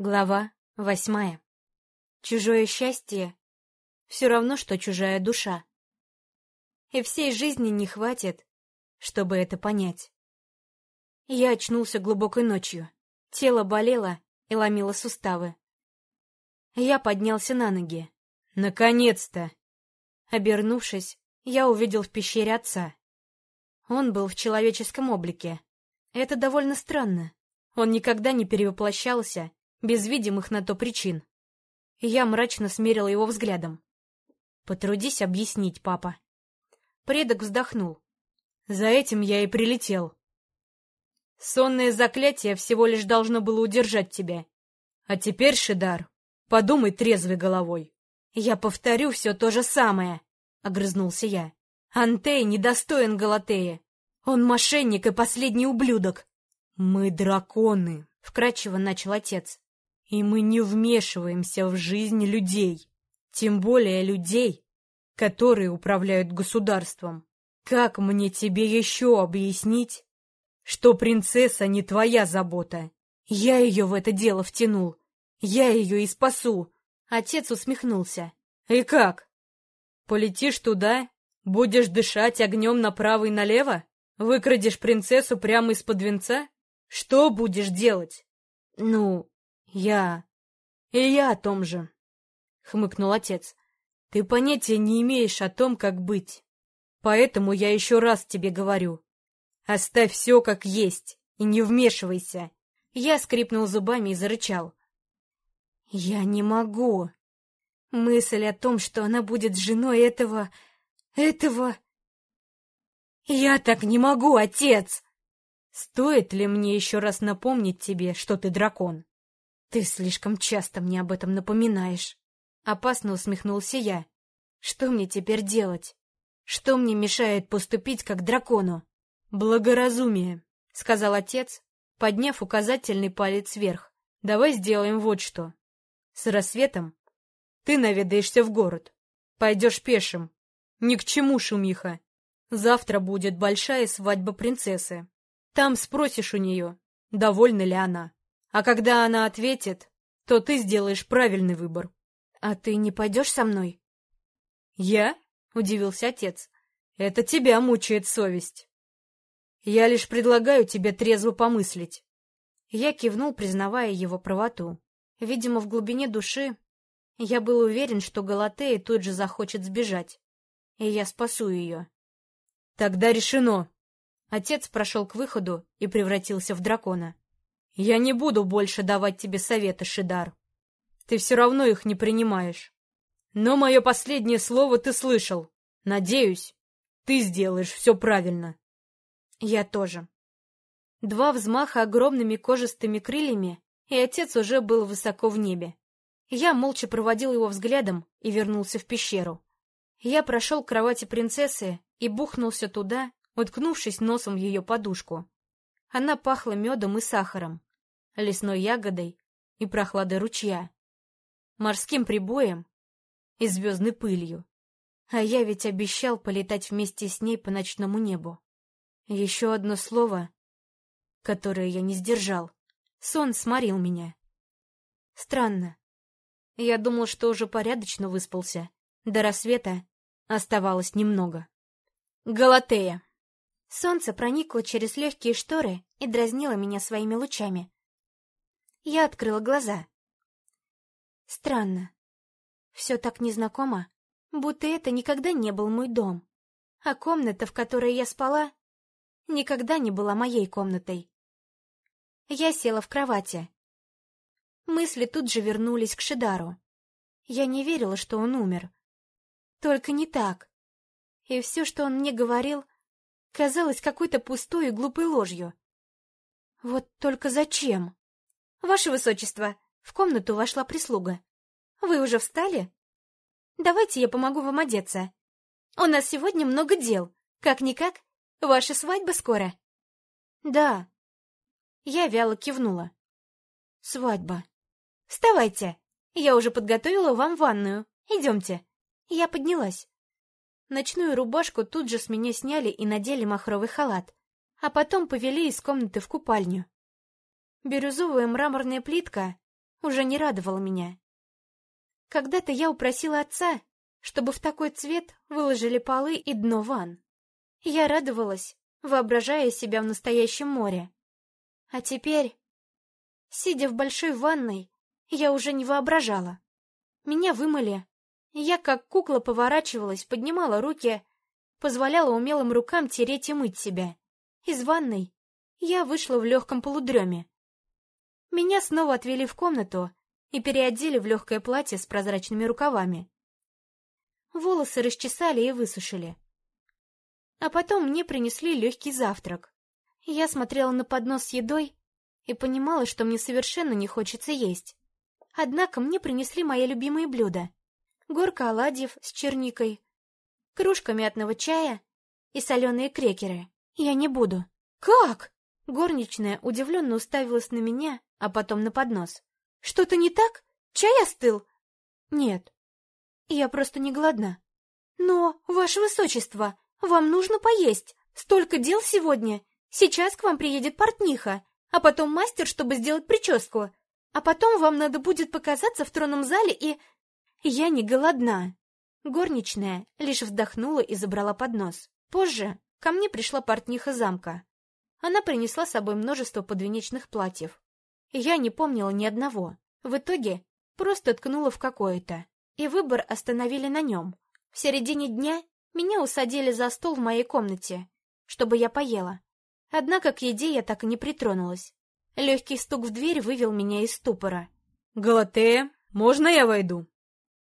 Глава восьмая. Чужое счастье — все равно, что чужая душа. И всей жизни не хватит, чтобы это понять. Я очнулся глубокой ночью. Тело болело и ломило суставы. Я поднялся на ноги. Наконец-то! Обернувшись, я увидел в пещере отца. Он был в человеческом облике. Это довольно странно. Он никогда не перевоплощался без видимых на то причин. Я мрачно смерила его взглядом. «Потрудись объяснить, папа». Предок вздохнул. «За этим я и прилетел. Сонное заклятие всего лишь должно было удержать тебя. А теперь, Шидар, подумай трезвой головой». «Я повторю все то же самое», — огрызнулся я. «Антей недостоин Галатея. Он мошенник и последний ублюдок». «Мы драконы», — вкратчиво начал отец. И мы не вмешиваемся в жизнь людей, тем более людей, которые управляют государством. Как мне тебе еще объяснить, что принцесса не твоя забота? Я ее в это дело втянул. Я ее и спасу. Отец усмехнулся. И как? Полетишь туда, будешь дышать огнем направо и налево? Выкрадешь принцессу прямо из-под венца? Что будешь делать? Ну, «Я... и я о том же», — хмыкнул отец. «Ты понятия не имеешь о том, как быть. Поэтому я еще раз тебе говорю. Оставь все как есть и не вмешивайся». Я скрипнул зубами и зарычал. «Я не могу. Мысль о том, что она будет женой этого... этого... Я так не могу, отец!» «Стоит ли мне еще раз напомнить тебе, что ты дракон?» «Ты слишком часто мне об этом напоминаешь». Опасно усмехнулся я. «Что мне теперь делать? Что мне мешает поступить как дракону?» «Благоразумие», — сказал отец, подняв указательный палец вверх. «Давай сделаем вот что. С рассветом ты наведаешься в город. Пойдешь пешим. Ни к чему шумиха. Завтра будет большая свадьба принцессы. Там спросишь у нее, довольна ли она. А когда она ответит, то ты сделаешь правильный выбор. А ты не пойдешь со мной? Я? Удивился отец. Это тебя мучает совесть. Я лишь предлагаю тебе трезво помыслить. Я кивнул, признавая его правоту. Видимо, в глубине души я был уверен, что Галатея тут же захочет сбежать, и я спасу ее. Тогда решено. Отец прошел к выходу и превратился в дракона. Я не буду больше давать тебе советы, Шидар. Ты все равно их не принимаешь. Но мое последнее слово ты слышал. Надеюсь, ты сделаешь все правильно. Я тоже. Два взмаха огромными кожистыми крыльями, и отец уже был высоко в небе. Я молча проводил его взглядом и вернулся в пещеру. Я прошел к кровати принцессы и бухнулся туда, уткнувшись носом в ее подушку. Она пахла медом и сахаром лесной ягодой и прохладой ручья, морским прибоем и звездной пылью. А я ведь обещал полетать вместе с ней по ночному небу. Еще одно слово, которое я не сдержал. Сон сморил меня. Странно. Я думал, что уже порядочно выспался. До рассвета оставалось немного. Галатея. Солнце проникло через легкие шторы и дразнило меня своими лучами. Я открыла глаза. Странно. Все так незнакомо, будто это никогда не был мой дом. А комната, в которой я спала, никогда не была моей комнатой. Я села в кровати. Мысли тут же вернулись к Шидару. Я не верила, что он умер. Только не так. И все, что он мне говорил, казалось какой-то пустой и глупой ложью. Вот только зачем? «Ваше высочество!» В комнату вошла прислуга. «Вы уже встали? Давайте я помогу вам одеться. У нас сегодня много дел. Как-никак, ваша свадьба скоро». «Да». Я вяло кивнула. «Свадьба». «Вставайте! Я уже подготовила вам ванную. Идемте». Я поднялась. Ночную рубашку тут же с меня сняли и надели махровый халат, а потом повели из комнаты в купальню. Бирюзовая мраморная плитка уже не радовало меня. Когда-то я упросила отца, чтобы в такой цвет выложили полы и дно ванн. Я радовалась, воображая себя в настоящем море. А теперь, сидя в большой ванной, я уже не воображала. Меня вымыли. Я, как кукла, поворачивалась, поднимала руки, позволяла умелым рукам тереть и мыть себя. Из ванной я вышла в легком полудреме. Меня снова отвели в комнату и переодели в легкое платье с прозрачными рукавами. Волосы расчесали и высушили. А потом мне принесли легкий завтрак. Я смотрела на поднос с едой и понимала, что мне совершенно не хочется есть. Однако мне принесли мои любимые блюда. Горка оладьев с черникой, кружка мятного чая и соленые крекеры. Я не буду. «Как?» Горничная удивленно уставилась на меня, а потом на поднос. «Что-то не так? Чай остыл?» «Нет, я просто не голодна». «Но, ваше высочество, вам нужно поесть. Столько дел сегодня. Сейчас к вам приедет портниха, а потом мастер, чтобы сделать прическу. А потом вам надо будет показаться в тронном зале и... Я не голодна. Горничная лишь вздохнула и забрала поднос. Позже ко мне пришла портниха замка. Она принесла с собой множество подвенечных платьев. Я не помнила ни одного. В итоге просто ткнула в какое-то. И выбор остановили на нем. В середине дня меня усадили за стол в моей комнате, чтобы я поела. Однако к еде я так и не притронулась. Легкий стук в дверь вывел меня из ступора. «Галатея, можно я войду?»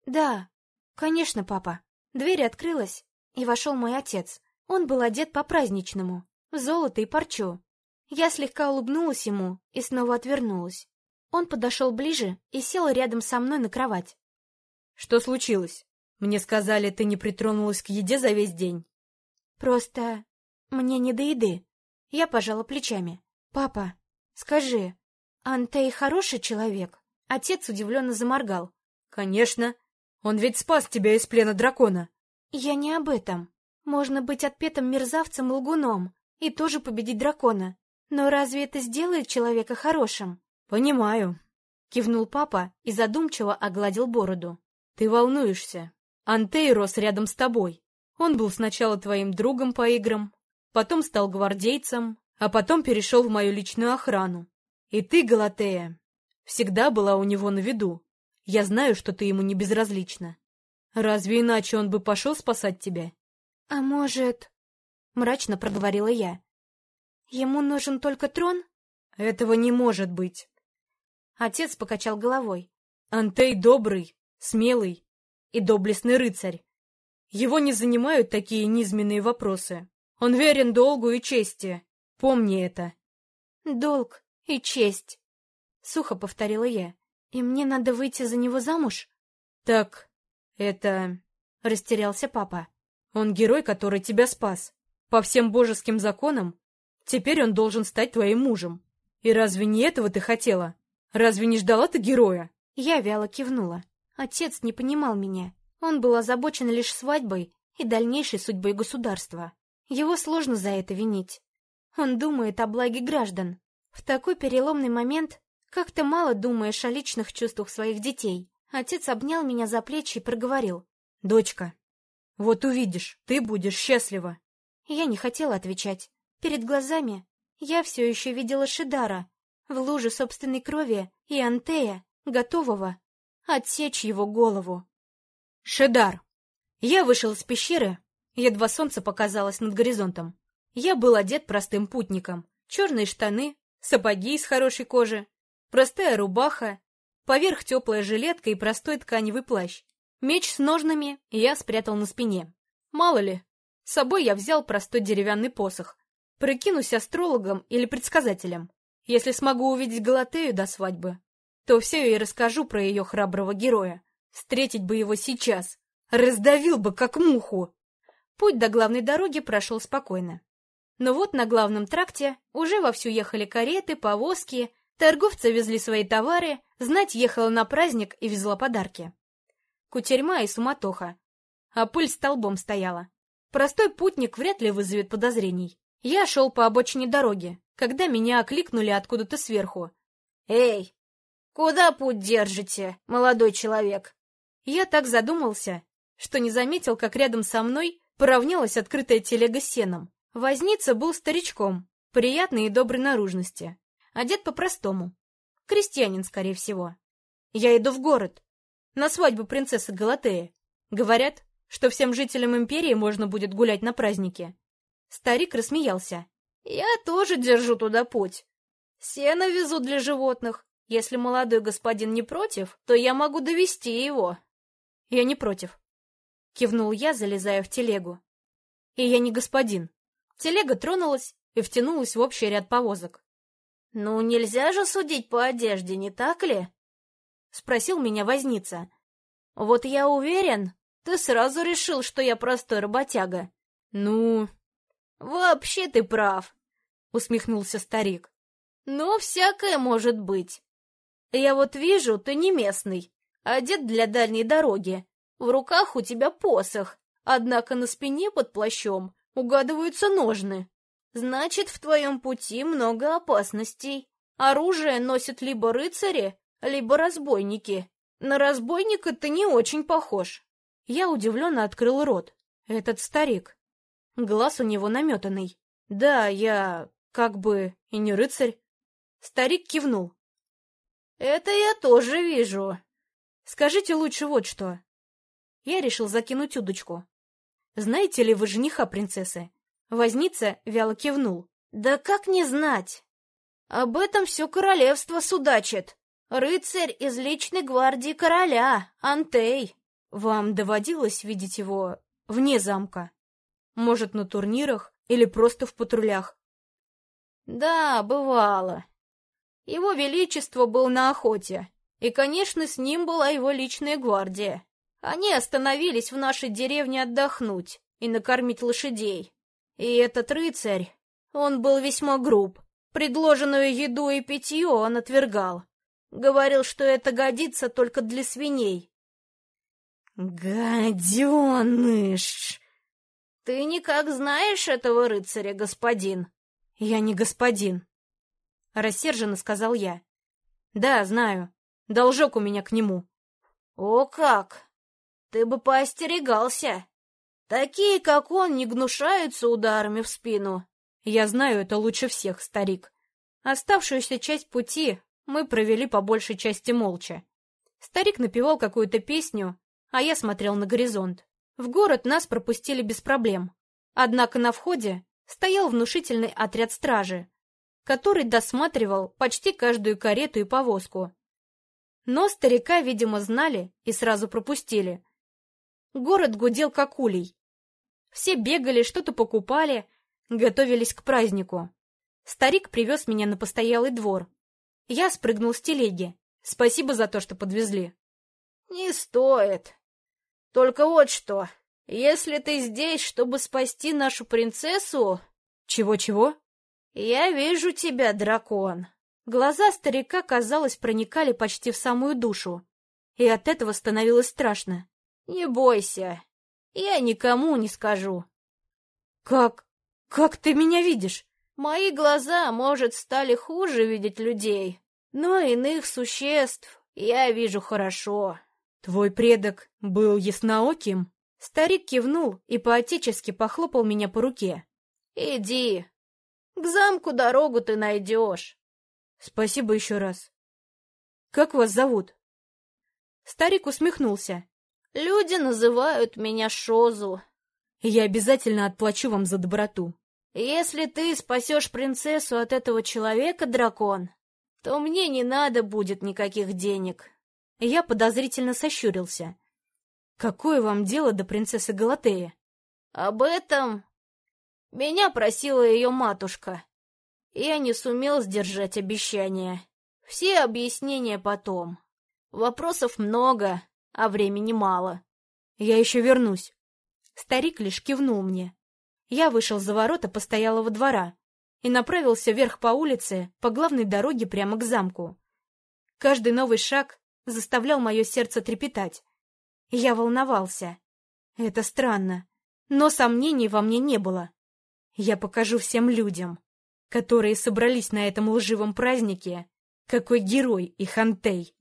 «Да, конечно, папа». Дверь открылась, и вошел мой отец. Он был одет по-праздничному, в золото и парчу. Я слегка улыбнулась ему и снова отвернулась. Он подошел ближе и сел рядом со мной на кровать. «Что случилось? Мне сказали, ты не притронулась к еде за весь день». «Просто мне не до еды». Я пожала плечами. «Папа, скажи, Антей хороший человек?» Отец удивленно заморгал. «Конечно. Он ведь спас тебя из плена дракона». «Я не об этом. Можно быть отпетым мерзавцем и лгуном, и тоже победить дракона. Но разве это сделает человека хорошим? Понимаю, кивнул папа и задумчиво огладил бороду. Ты волнуешься. Антей рос рядом с тобой. Он был сначала твоим другом по играм, потом стал гвардейцем, а потом перешел в мою личную охрану. И ты, Галатея, всегда была у него на виду. Я знаю, что ты ему не безразлична. Разве иначе он бы пошел спасать тебя? — А может, мрачно проговорила я. Ему нужен только трон? Этого не может быть. Отец покачал головой. Антей добрый, смелый и доблестный рыцарь. Его не занимают такие низменные вопросы. Он верен долгу и чести. Помни это. Долг и честь, сухо повторила я. И мне надо выйти за него замуж? Так, это... Растерялся папа. Он герой, который тебя спас. По всем божеским законам, теперь он должен стать твоим мужем. И разве не этого ты хотела? Разве не ждала ты героя? Я вяло кивнула. Отец не понимал меня. Он был озабочен лишь свадьбой и дальнейшей судьбой государства. Его сложно за это винить. Он думает о благе граждан. В такой переломный момент как-то мало думаешь о личных чувствах своих детей. Отец обнял меня за плечи и проговорил. «Дочка, вот увидишь, ты будешь счастлива. Я не хотела отвечать. Перед глазами я все еще видела Шидара в луже собственной крови и Антея, готового отсечь его голову. Шидар. Я вышел из пещеры, едва солнце показалось над горизонтом. Я был одет простым путником. Черные штаны, сапоги из хорошей кожи, простая рубаха, поверх теплая жилетка и простой тканевый плащ. Меч с ножнами я спрятал на спине. Мало ли, с собой я взял простой деревянный посох. Прикинусь астрологом или предсказателем. Если смогу увидеть Галатею до свадьбы, то все и расскажу про ее храброго героя. Встретить бы его сейчас. Раздавил бы, как муху. Путь до главной дороги прошел спокойно. Но вот на главном тракте уже вовсю ехали кареты, повозки, торговцы везли свои товары, знать ехала на праздник и везла подарки. Кутерьма и суматоха. А пыль столбом стояла. Простой путник вряд ли вызовет подозрений. Я шел по обочине дороги, когда меня окликнули откуда-то сверху. «Эй, Куда путь держите, молодой человек? Я так задумался, что не заметил, как рядом со мной поравнялась открытая телега с сеном. Возница был старичком, приятной и доброй наружности, одет по-простому. Крестьянин, скорее всего. Я иду в город, на свадьбу принцессы Галатеи. Говорят, что всем жителям империи можно будет гулять на празднике. Старик рассмеялся. Я тоже держу туда путь. Сено везу для животных. Если молодой господин не против, то я могу довести его. Я не против. Кивнул я, залезая в телегу. И я не господин. Телега тронулась и втянулась в общий ряд повозок. «Ну, нельзя же судить по одежде, не так ли?» — спросил меня возница. «Вот я уверен, ты сразу решил, что я простой работяга». «Ну...» «Вообще ты прав», — усмехнулся старик. «Но всякое может быть. Я вот вижу, ты не местный, одет для дальней дороги. В руках у тебя посох, однако на спине под плащом угадываются ножны. Значит, в твоем пути много опасностей. Оружие носят либо рыцари, либо разбойники. На разбойника ты не очень похож. Я удивленно открыл рот. Этот старик. Глаз у него наметанный. Да, я как бы и не рыцарь. Старик кивнул. Это я тоже вижу. Скажите лучше вот что. Я решил закинуть удочку. Знаете ли вы жениха принцессы? Возница вяло кивнул. «Да как не знать? Об этом все королевство судачит. Рыцарь из личной гвардии короля, Антей. Вам доводилось видеть его вне замка? Может, на турнирах или просто в патрулях?» «Да, бывало. Его Величество был на охоте, и, конечно, с ним была его личная гвардия. Они остановились в нашей деревне отдохнуть и накормить лошадей. И этот рыцарь, он был весьма груб. Предложенную еду и питье он отвергал. Говорил, что это годится только для свиней. «Гаденыш!» «Ты никак знаешь этого рыцаря, господин?» «Я не господин», — рассерженно сказал я. «Да, знаю. Должок у меня к нему». «О как! Ты бы поостерегался!» Такие, как он, не гнушаются ударами в спину. Я знаю это лучше всех, старик. Оставшуюся часть пути мы провели по большей части молча. Старик напевал какую-то песню, а я смотрел на горизонт. В город нас пропустили без проблем. Однако на входе стоял внушительный отряд стражи, который досматривал почти каждую карету и повозку. Но старика, видимо, знали и сразу пропустили. Город гудел как улей. Все бегали, что-то покупали, готовились к празднику. Старик привез меня на постоялый двор. Я спрыгнул с телеги. Спасибо за то, что подвезли. Не стоит. Только вот что. Если ты здесь, чтобы спасти нашу принцессу... Чего-чего? Я вижу тебя, дракон. Глаза старика, казалось, проникали почти в самую душу. И от этого становилось страшно. Не бойся, я никому не скажу. Как? Как ты меня видишь? Мои глаза, может, стали хуже видеть людей, но иных существ я вижу хорошо. Твой предок был яснооким? Старик кивнул и поотечески похлопал меня по руке. Иди, к замку дорогу ты найдешь. Спасибо еще раз. Как вас зовут? Старик усмехнулся. Люди называют меня Шозу. Я обязательно отплачу вам за доброту. Если ты спасешь принцессу от этого человека, дракон, то мне не надо будет никаких денег. Я подозрительно сощурился. Какое вам дело до принцессы Галатеи? Об этом меня просила ее матушка. Я не сумел сдержать обещание. Все объяснения потом. Вопросов много, а времени мало. Я еще вернусь. Старик лишь кивнул мне. Я вышел за ворота постоялого двора и направился вверх по улице, по главной дороге прямо к замку. Каждый новый шаг заставлял мое сердце трепетать. Я волновался. Это странно, но сомнений во мне не было. Я покажу всем людям, которые собрались на этом лживом празднике, Какой герой и хантей!